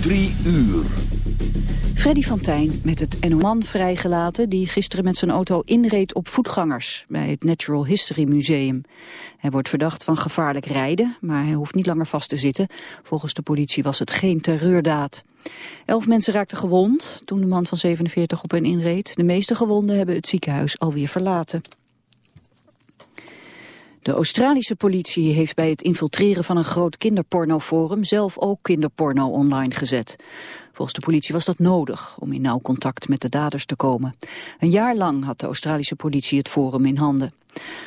Drie uur. Freddy van Tijn met het NO-man vrijgelaten die gisteren met zijn auto inreed op voetgangers bij het Natural History Museum. Hij wordt verdacht van gevaarlijk rijden, maar hij hoeft niet langer vast te zitten. Volgens de politie was het geen terreurdaad. Elf mensen raakten gewond toen de man van 47 op hen inreed. De meeste gewonden hebben het ziekenhuis alweer verlaten. De Australische politie heeft bij het infiltreren van een groot kinderpornoforum zelf ook kinderporno online gezet. Volgens de politie was dat nodig om in nauw contact met de daders te komen. Een jaar lang had de Australische politie het forum in handen.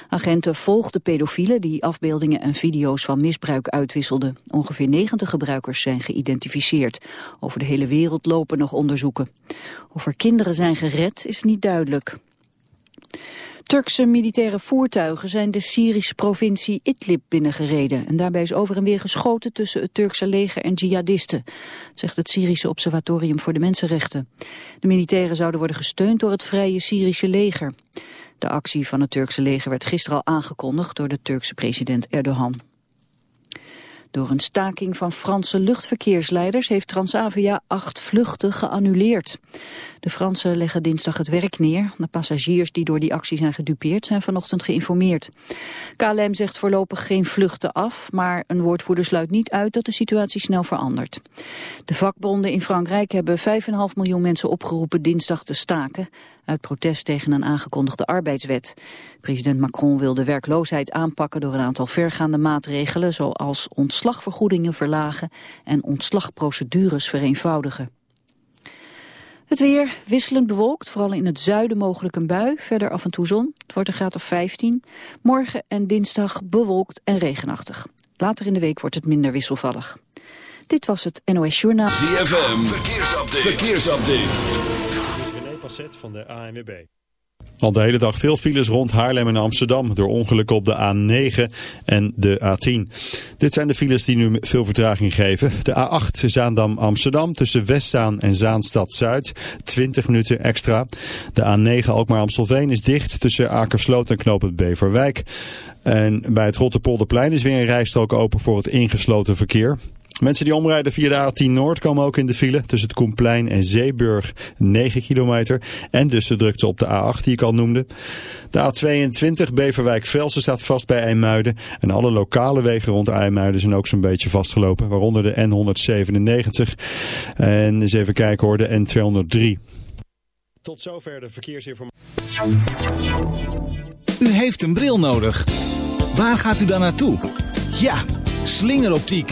Agenten volgden pedofielen die afbeeldingen en video's van misbruik uitwisselden. Ongeveer 90 gebruikers zijn geïdentificeerd. Over de hele wereld lopen nog onderzoeken. Of er kinderen zijn gered is niet duidelijk. Turkse militaire voertuigen zijn de Syrische provincie Idlib binnengereden. En daarbij is over en weer geschoten tussen het Turkse leger en jihadisten, zegt het Syrische Observatorium voor de Mensenrechten. De militairen zouden worden gesteund door het Vrije Syrische leger. De actie van het Turkse leger werd gisteren al aangekondigd door de Turkse president Erdogan. Door een staking van Franse luchtverkeersleiders heeft Transavia acht vluchten geannuleerd. De Fransen leggen dinsdag het werk neer. De passagiers die door die actie zijn gedupeerd zijn vanochtend geïnformeerd. KLM zegt voorlopig geen vluchten af, maar een woordvoerder sluit niet uit dat de situatie snel verandert. De vakbonden in Frankrijk hebben 5,5 miljoen mensen opgeroepen dinsdag te staken uit protest tegen een aangekondigde arbeidswet. President Macron wil de werkloosheid aanpakken door een aantal vergaande maatregelen zoals ontslagvergoedingen verlagen en ontslagprocedures vereenvoudigen. Het weer wisselend bewolkt, vooral in het zuiden mogelijk een bui. Verder af en toe zon, het wordt een graad of 15. Morgen en dinsdag bewolkt en regenachtig. Later in de week wordt het minder wisselvallig. Dit was het NOS Journaal. ZFM, verkeersupdate. verkeersupdate. Van de ANWB. Al de hele dag veel files rond Haarlem en Amsterdam door ongelukken op de A9 en de A10. Dit zijn de files die nu veel vertraging geven. De A8 Zaandam-Amsterdam tussen Westzaan en Zaanstad-Zuid 20 minuten extra. De A9 Alkmaar-Amstelveen is dicht tussen Akersloot en Knoop het Beverwijk. En bij het Rotterpolderplein is weer een rijstrook open voor het ingesloten verkeer. Mensen die omrijden via de A10 Noord komen ook in de file tussen het Koenplein en Zeeburg 9 kilometer. En dus de drukte op de A8 die ik al noemde. De A22 Beverwijk-Velsen staat vast bij IJmuiden. En alle lokale wegen rond IJmuiden zijn ook zo'n beetje vastgelopen. Waaronder de N197 en eens even kijken hoor, de N203. Tot zover de verkeersinformatie. U heeft een bril nodig. Waar gaat u dan naartoe? Ja, slingeroptiek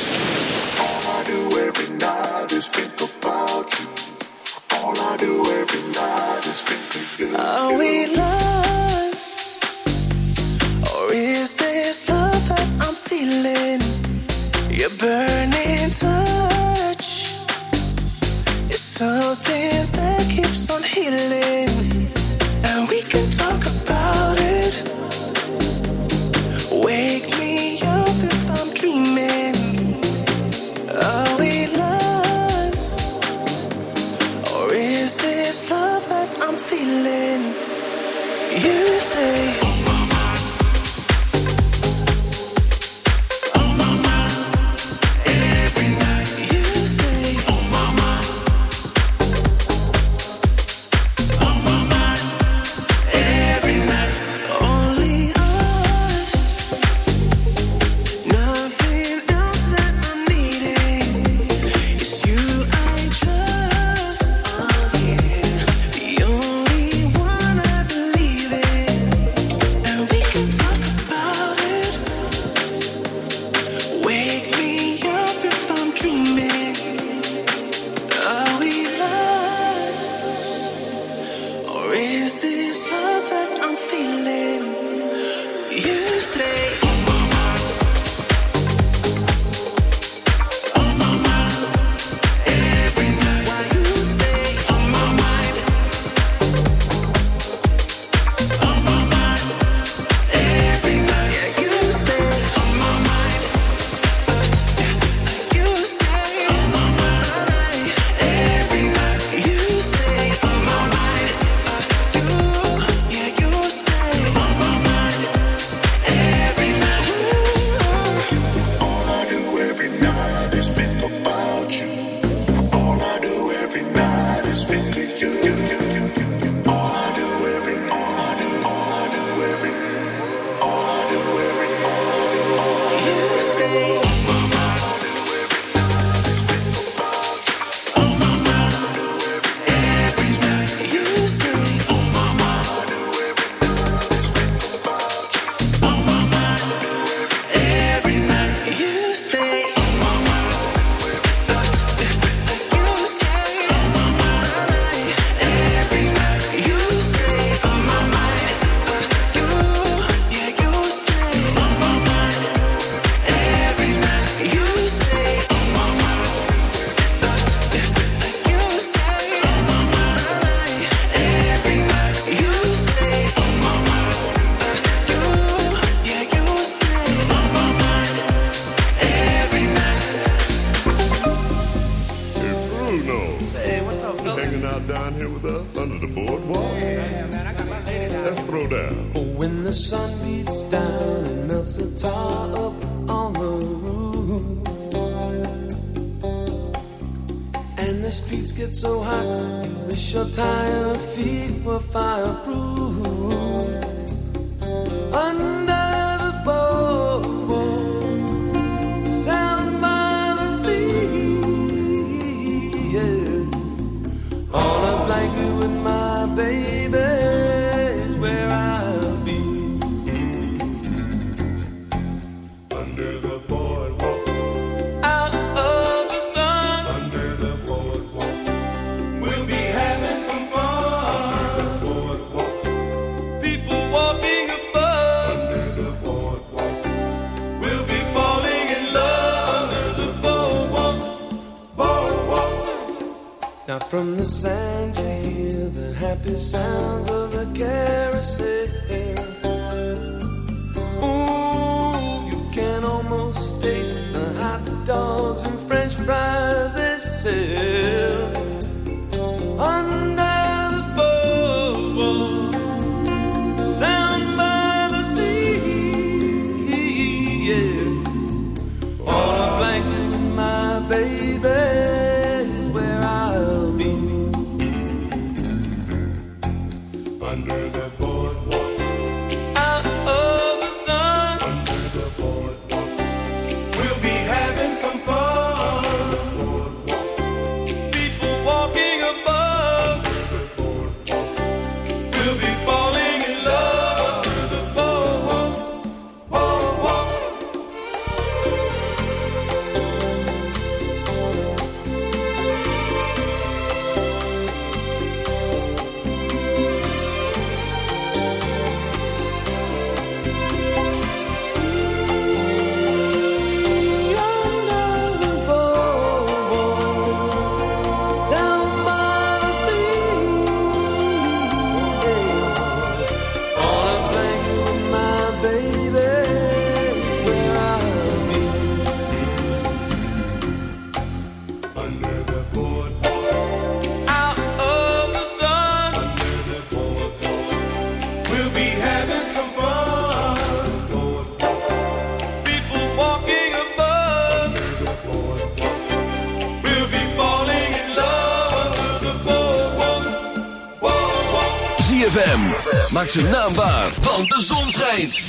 maak zijn naam waar, want de zon schijnt.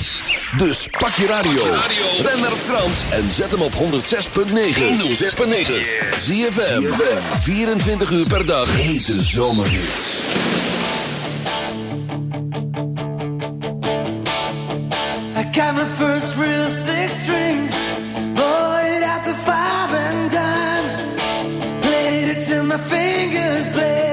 Dus pak je radio, ren naar Frans en zet hem op 106.9. 106.9. Zie je 24 uur per dag. Hete zomerhits. I got my first real six string. Bought it out the five and dime. Played it till my fingers play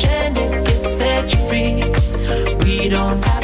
chant, it can set you free. We don't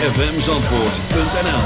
www.zfmzandvoort.nl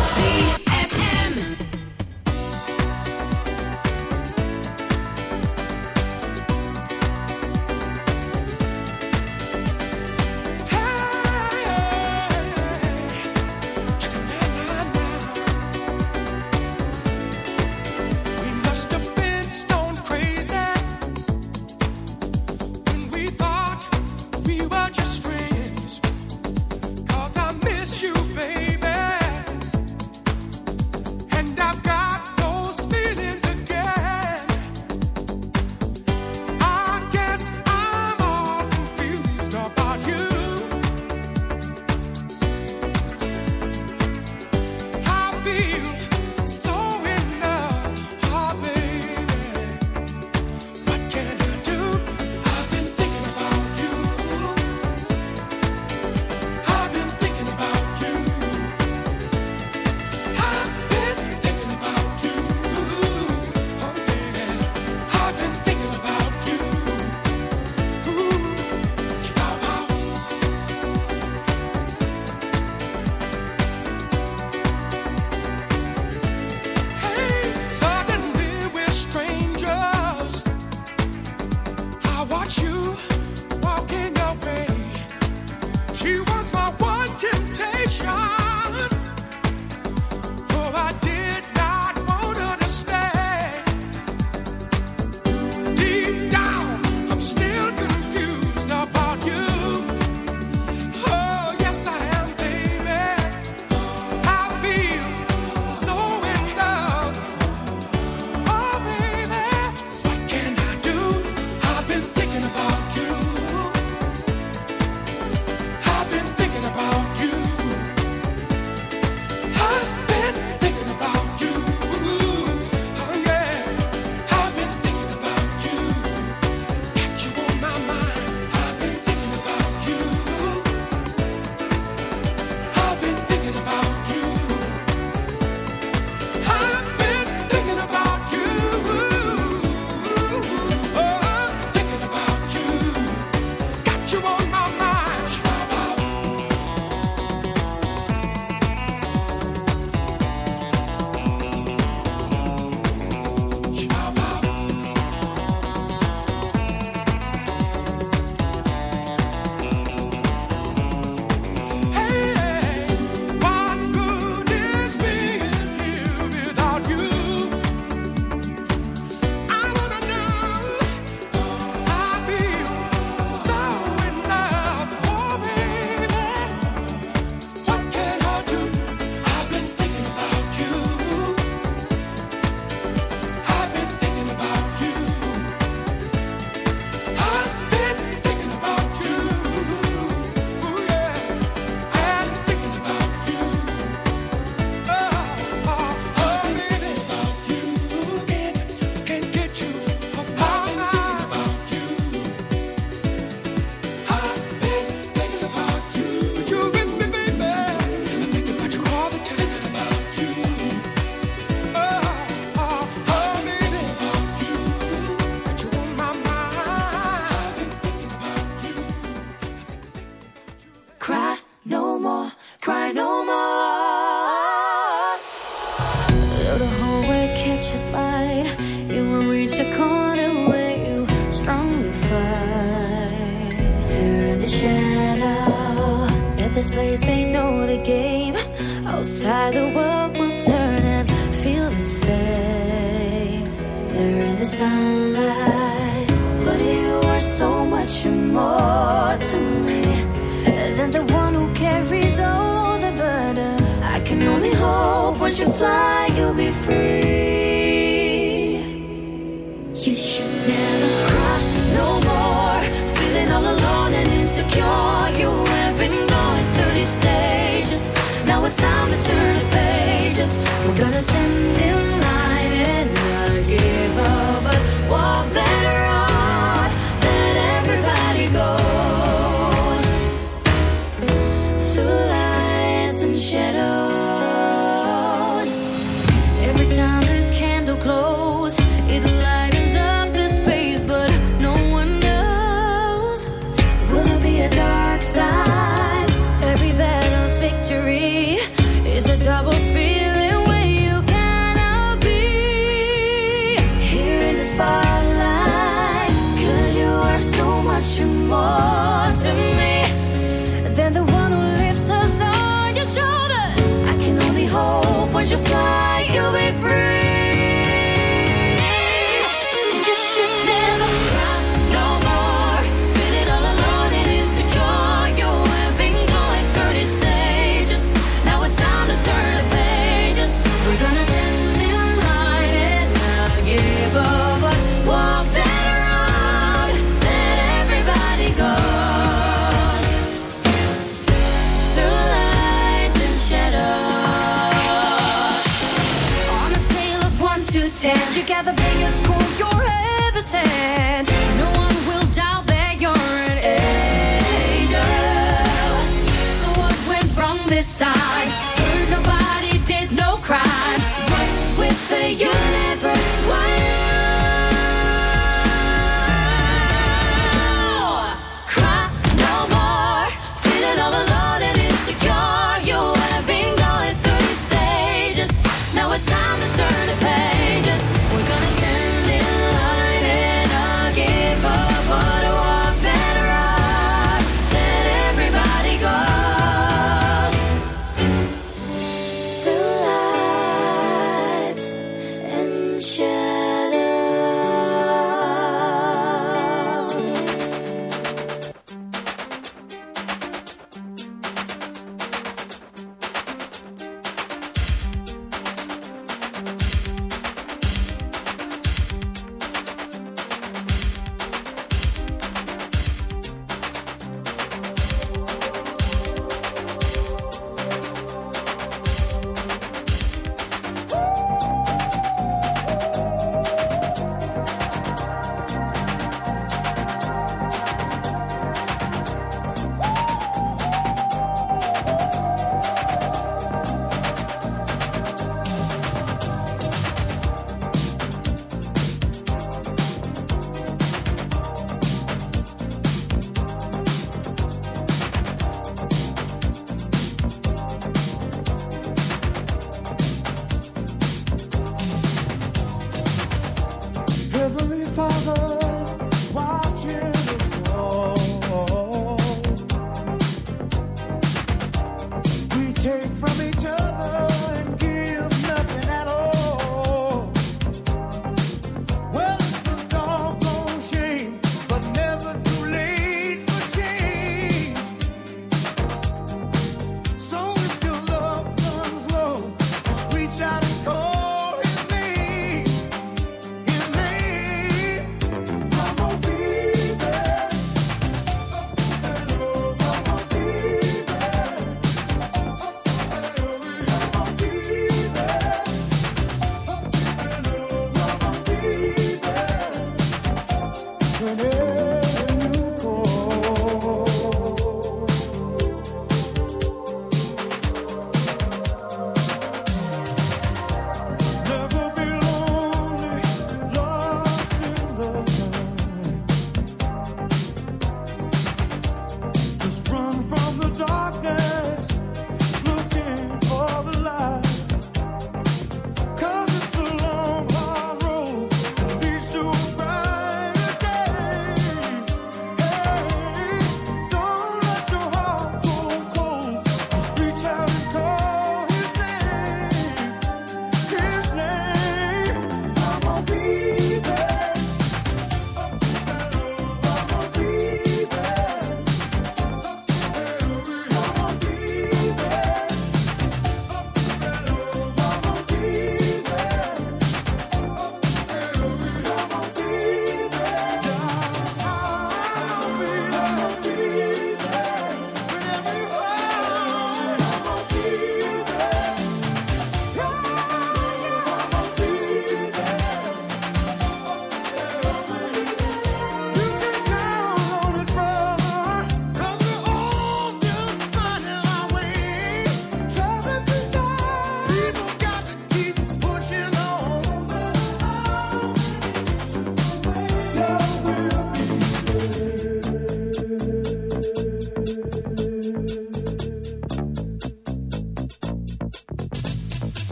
shadow.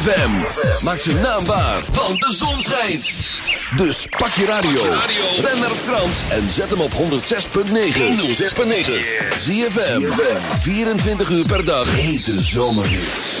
ZFM. Maak zijn naam waar, want de zon schijnt. Dus pak je radio. Ben naar Frans en zet hem op 106.9. 106.9. ZFM. 24 uur per dag. Hete zomerhits.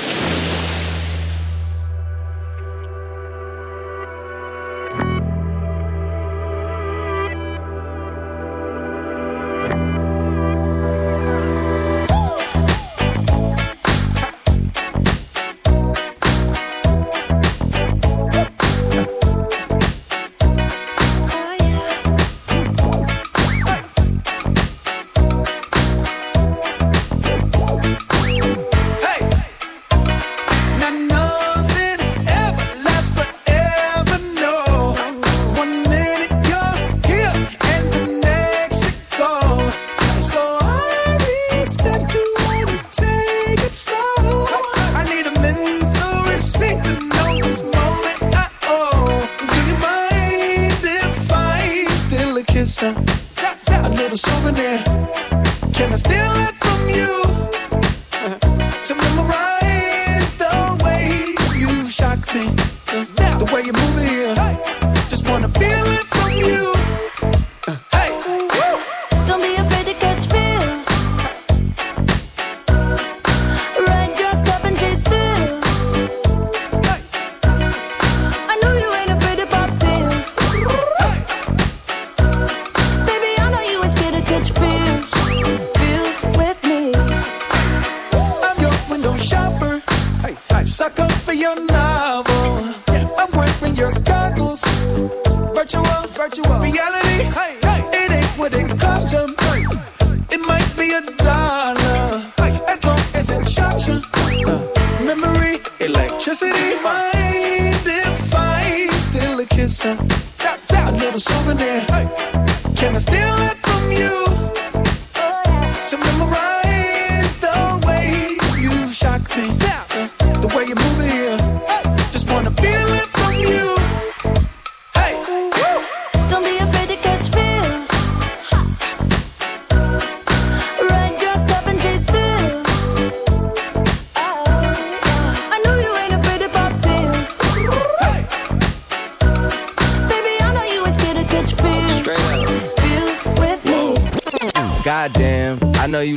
Know you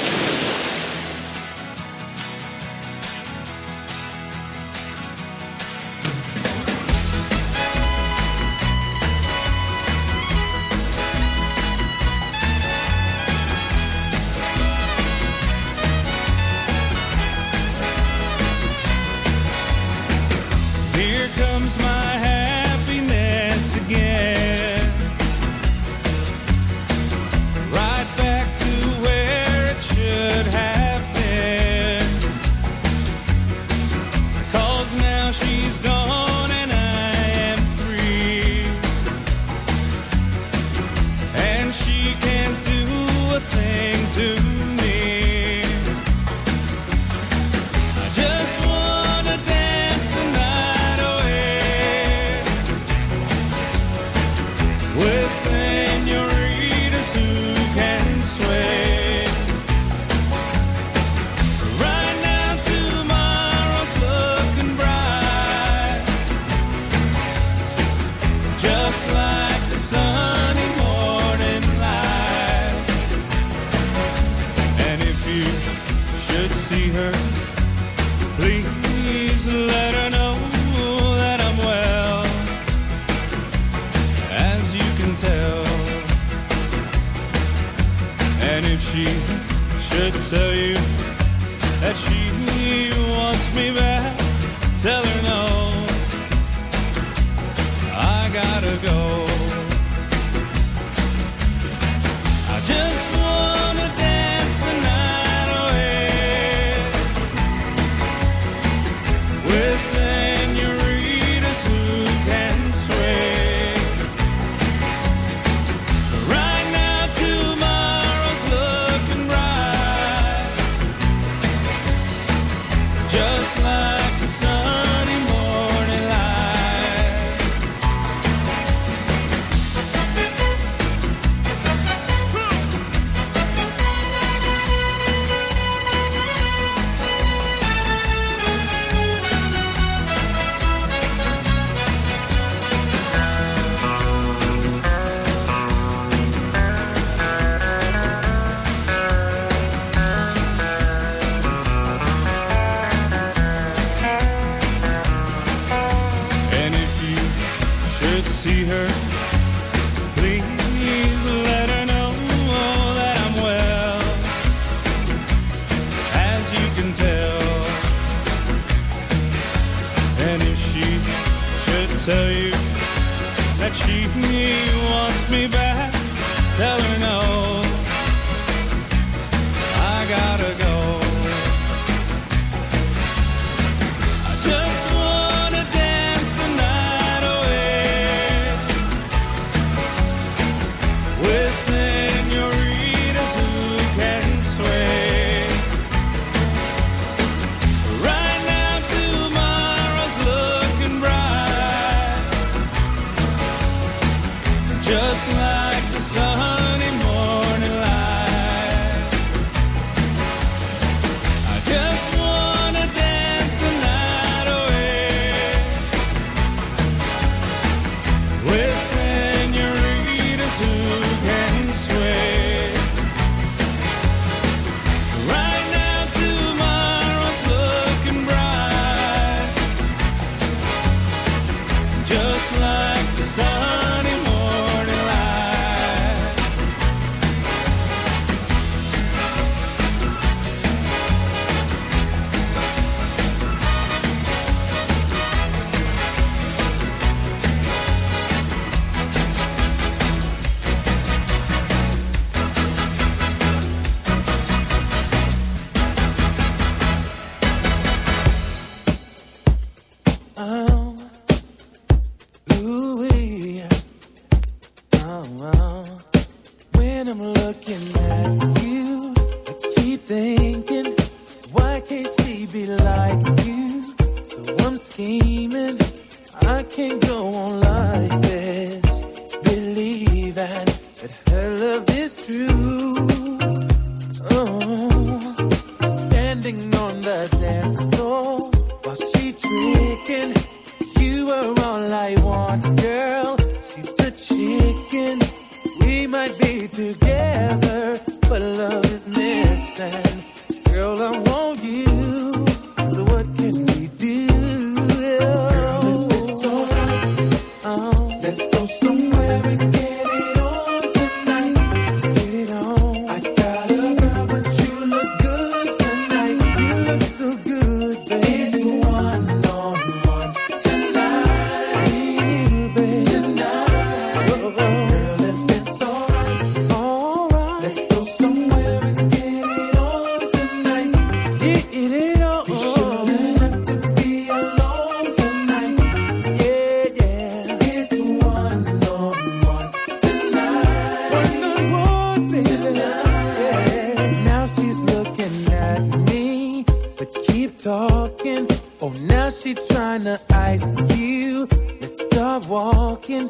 Walking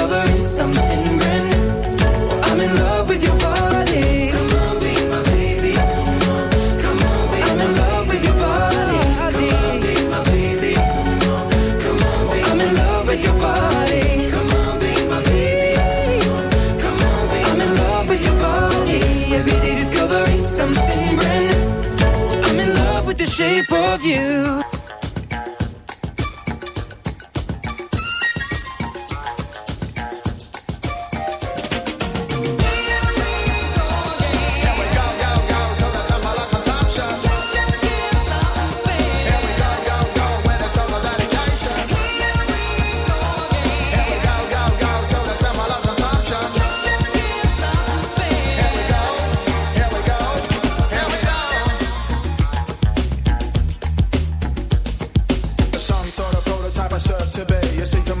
shape of you. Prototype I serve